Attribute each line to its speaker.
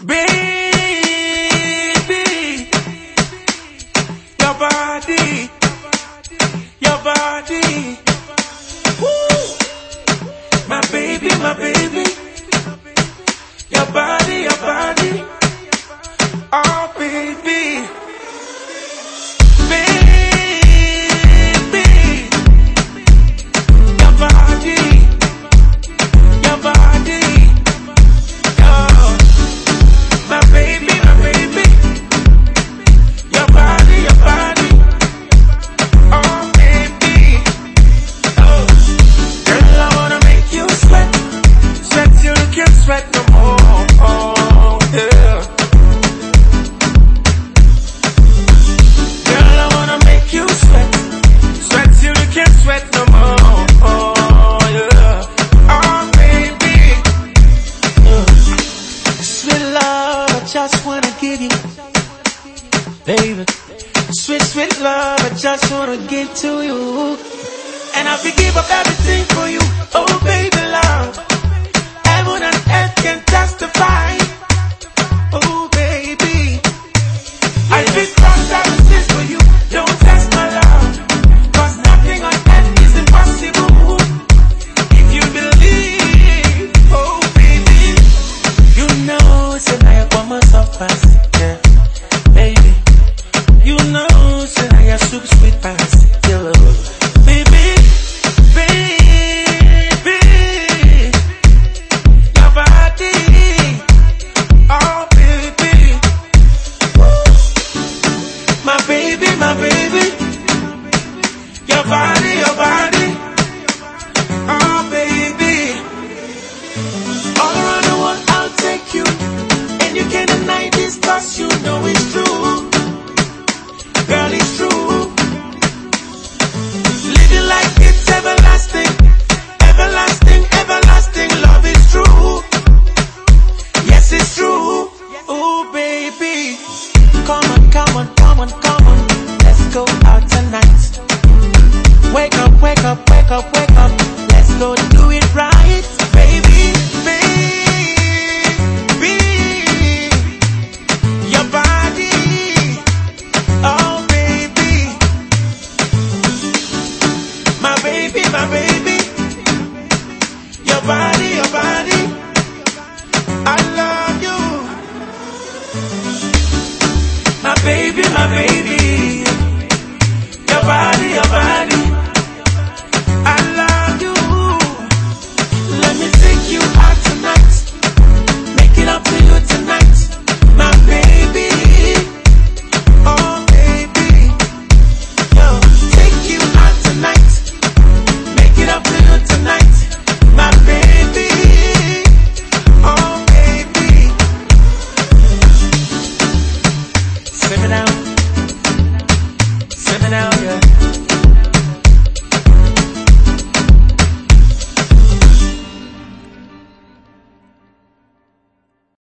Speaker 1: Baby, your body, your body. Woo. My baby, my baby. Your body. Just wanna give you. Baby. Sweet, sweet love, I just wanna give to you. And I'll give up everything for you. Oh, baby, love. Body, your body. Oh, baby. All around the world, I'll take you. And you can't deny you know it's true. Girl, it's true. Living like it's everlasting. Everlasting, everlasting. Love is true. Yes, it's true. Oh, baby. Come on, come on, come on, come on. Let's go out tonight. Wake up, wake up, wake up, wake up. Let's go do it right, baby, baby. Your body, oh baby, my baby, my baby. Your body, your body. I love you, my baby, my baby.